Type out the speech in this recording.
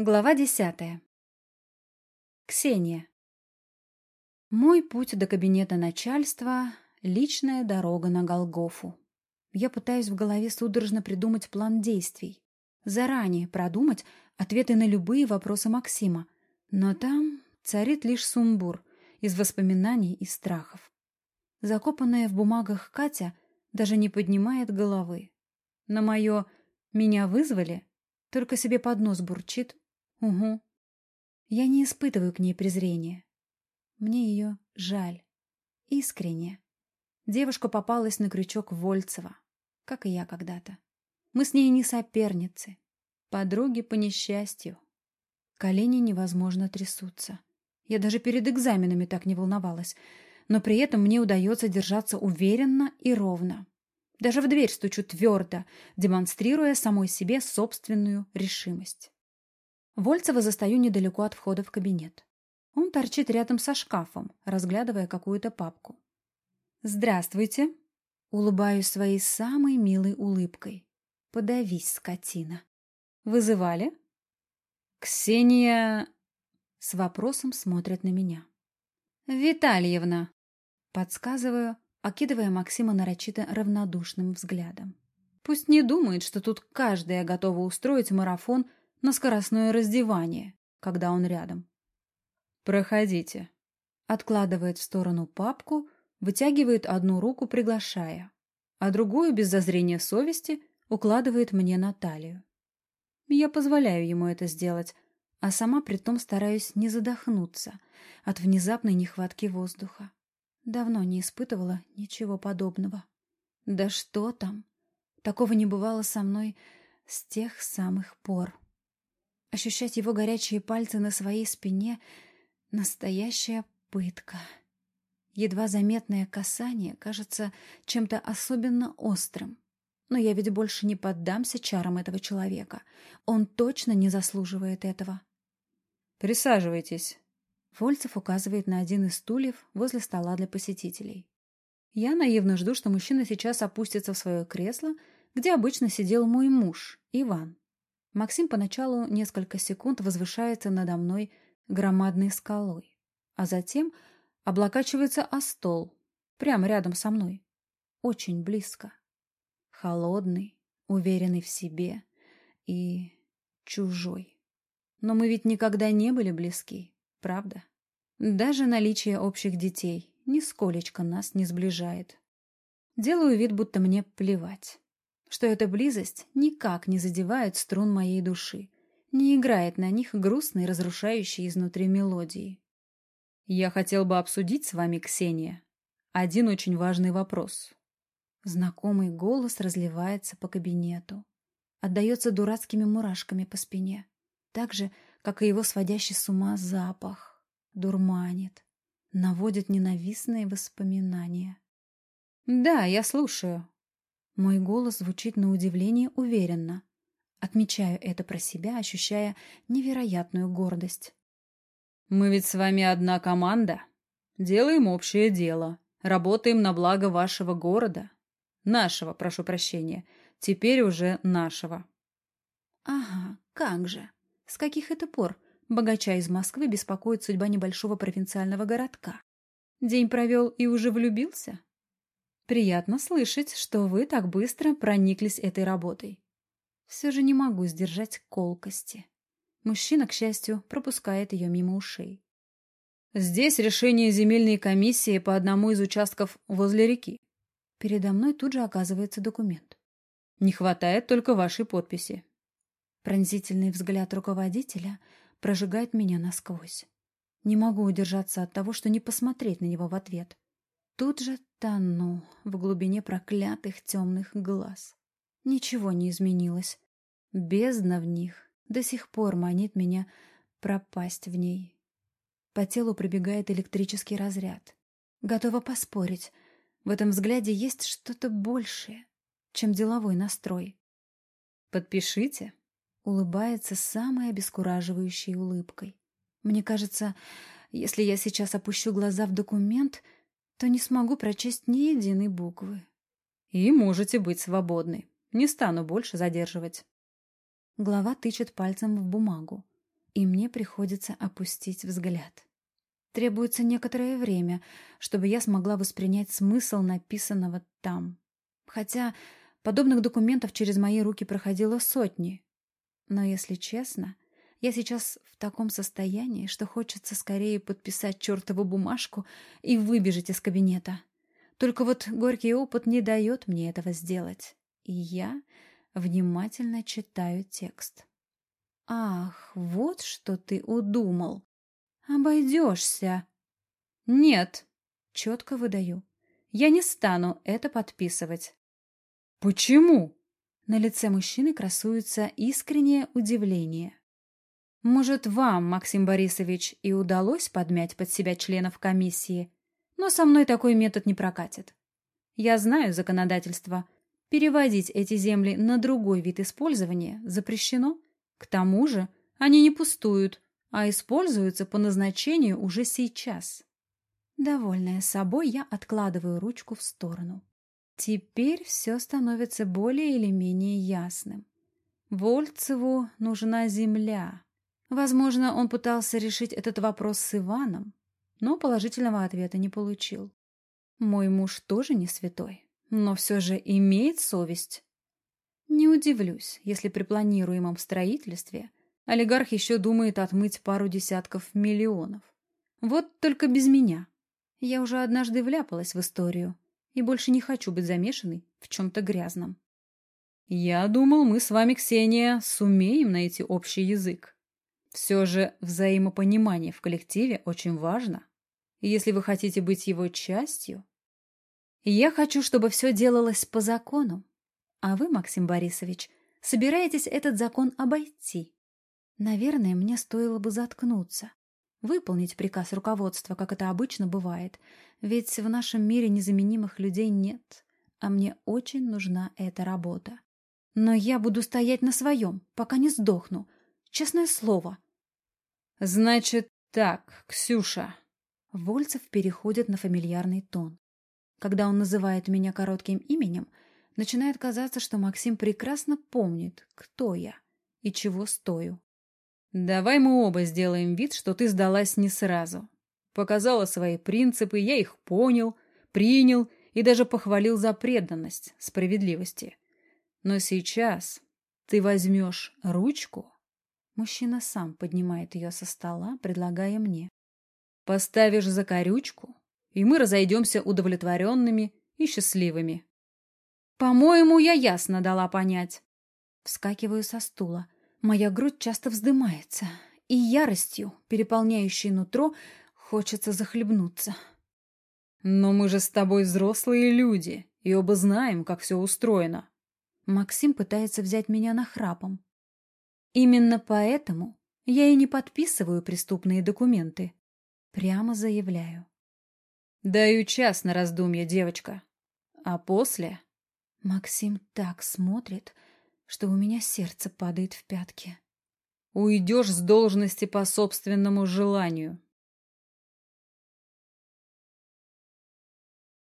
Глава десятая. Ксения. Мой путь до кабинета начальства — личная дорога на Голгофу. Я пытаюсь в голове судорожно придумать план действий, заранее продумать ответы на любые вопросы Максима, но там царит лишь сумбур из воспоминаний и страхов. Закопанная в бумагах Катя даже не поднимает головы. На мое «меня вызвали» только себе под нос бурчит Угу. Я не испытываю к ней презрения. Мне ее жаль. Искренне. Девушка попалась на крючок Вольцева, как и я когда-то. Мы с ней не соперницы, подруги по несчастью. Колени невозможно трясутся. Я даже перед экзаменами так не волновалась, но при этом мне удается держаться уверенно и ровно. Даже в дверь стучу твердо, демонстрируя самой себе собственную решимость. Вольцева застаю недалеко от входа в кабинет. Он торчит рядом со шкафом, разглядывая какую-то папку. «Здравствуйте!» Улыбаюсь своей самой милой улыбкой. «Подавись, скотина!» «Вызывали?» «Ксения...» С вопросом смотрят на меня. «Витальевна!» Подсказываю, окидывая Максима нарочито равнодушным взглядом. Пусть не думает, что тут каждая готова устроить марафон на скоростное раздевание, когда он рядом. «Проходите». Откладывает в сторону папку, вытягивает одну руку, приглашая, а другую, без зазрения совести, укладывает мне на талию. Я позволяю ему это сделать, а сама притом стараюсь не задохнуться от внезапной нехватки воздуха. Давно не испытывала ничего подобного. Да что там? Такого не бывало со мной с тех самых пор. Ощущать его горячие пальцы на своей спине — настоящая пытка. Едва заметное касание кажется чем-то особенно острым. Но я ведь больше не поддамся чарам этого человека. Он точно не заслуживает этого. «Присаживайтесь». Вольцев указывает на один из стульев возле стола для посетителей. Я наивно жду, что мужчина сейчас опустится в свое кресло, где обычно сидел мой муж, Иван. Максим поначалу несколько секунд возвышается надо мной громадной скалой, а затем облокачивается о стол, прямо рядом со мной, очень близко. Холодный, уверенный в себе и чужой. Но мы ведь никогда не были близки, правда? Даже наличие общих детей нисколечко нас не сближает. Делаю вид, будто мне плевать что эта близость никак не задевает струн моей души, не играет на них грустной, разрушающей изнутри мелодии. Я хотел бы обсудить с вами, Ксения, один очень важный вопрос. Знакомый голос разливается по кабинету, отдается дурацкими мурашками по спине, так же, как и его сводящий с ума запах, дурманит, наводит ненавистные воспоминания. «Да, я слушаю», мой голос звучит на удивление уверенно. Отмечаю это про себя, ощущая невероятную гордость. «Мы ведь с вами одна команда. Делаем общее дело. Работаем на благо вашего города. Нашего, прошу прощения. Теперь уже нашего». «Ага, как же. С каких это пор богача из Москвы беспокоит судьба небольшого провинциального городка? День провел и уже влюбился?» Приятно слышать, что вы так быстро прониклись этой работой. Все же не могу сдержать колкости. Мужчина, к счастью, пропускает ее мимо ушей. Здесь решение земельной комиссии по одному из участков возле реки. Передо мной тут же оказывается документ. Не хватает только вашей подписи. Пронзительный взгляд руководителя прожигает меня насквозь. Не могу удержаться от того, что не посмотреть на него в ответ. Тут же тону в глубине проклятых темных глаз. Ничего не изменилось. Бездна в них до сих пор манит меня пропасть в ней. По телу пробегает электрический разряд. Готова поспорить. В этом взгляде есть что-то большее, чем деловой настрой. «Подпишите», — улыбается самой обескураживающей улыбкой. Мне кажется, если я сейчас опущу глаза в документ — то не смогу прочесть ни единой буквы. И можете быть свободны. Не стану больше задерживать. Глава тычет пальцем в бумагу. и мне приходится опустить взгляд. Требуется некоторое время, чтобы я смогла воспринять смысл написанного там. Хотя подобных документов через мои руки проходило сотни. Но, если честно, я сейчас в таком состоянии, что хочется скорее подписать чертову бумажку и выбежать из кабинета. Только вот горький опыт не дает мне этого сделать. И я внимательно читаю текст. «Ах, вот что ты удумал! Обойдешься!» «Нет!» — четко выдаю. «Я не стану это подписывать». «Почему?» На лице мужчины красуется искреннее удивление. Может, вам, Максим Борисович, и удалось подмять под себя членов комиссии, но со мной такой метод не прокатит. Я знаю законодательство. Переводить эти земли на другой вид использования запрещено. К тому же они не пустуют, а используются по назначению уже сейчас. Довольная собой, я откладываю ручку в сторону. Теперь все становится более или менее ясным. Вольцеву нужна земля. Возможно, он пытался решить этот вопрос с Иваном, но положительного ответа не получил. Мой муж тоже не святой, но все же имеет совесть. Не удивлюсь, если при планируемом строительстве олигарх еще думает отмыть пару десятков миллионов. Вот только без меня. Я уже однажды вляпалась в историю и больше не хочу быть замешанной в чем-то грязном. Я думал, мы с вами, Ксения, сумеем найти общий язык. Все же взаимопонимание в коллективе очень важно. Если вы хотите быть его частью... Я хочу, чтобы все делалось по закону. А вы, Максим Борисович, собираетесь этот закон обойти. Наверное, мне стоило бы заткнуться. Выполнить приказ руководства, как это обычно бывает. Ведь в нашем мире незаменимых людей нет. А мне очень нужна эта работа. Но я буду стоять на своем, пока не сдохну. Честное слово. Значит так, Ксюша. Вольцев переходит на фамильярный тон. Когда он называет меня коротким именем, начинает казаться, что Максим прекрасно помнит, кто я и чего стою. Давай мы оба сделаем вид, что ты сдалась не сразу. Показала свои принципы, я их понял, принял и даже похвалил за преданность, справедливости. Но сейчас ты возьмешь ручку. Мужчина сам поднимает ее со стола, предлагая мне. Поставишь закорючку, и мы разойдемся удовлетворенными и счастливыми. По-моему, я ясно дала понять. Вскакиваю со стула. Моя грудь часто вздымается, и яростью, переполняющей нутро, хочется захлебнуться. Но мы же с тобой взрослые люди, и оба знаем, как все устроено. Максим пытается взять меня на храпом. Именно поэтому я и не подписываю преступные документы. Прямо заявляю. Даю час на раздумье, девочка. А после... Максим так смотрит, что у меня сердце падает в пятки. Уйдешь с должности по собственному желанию.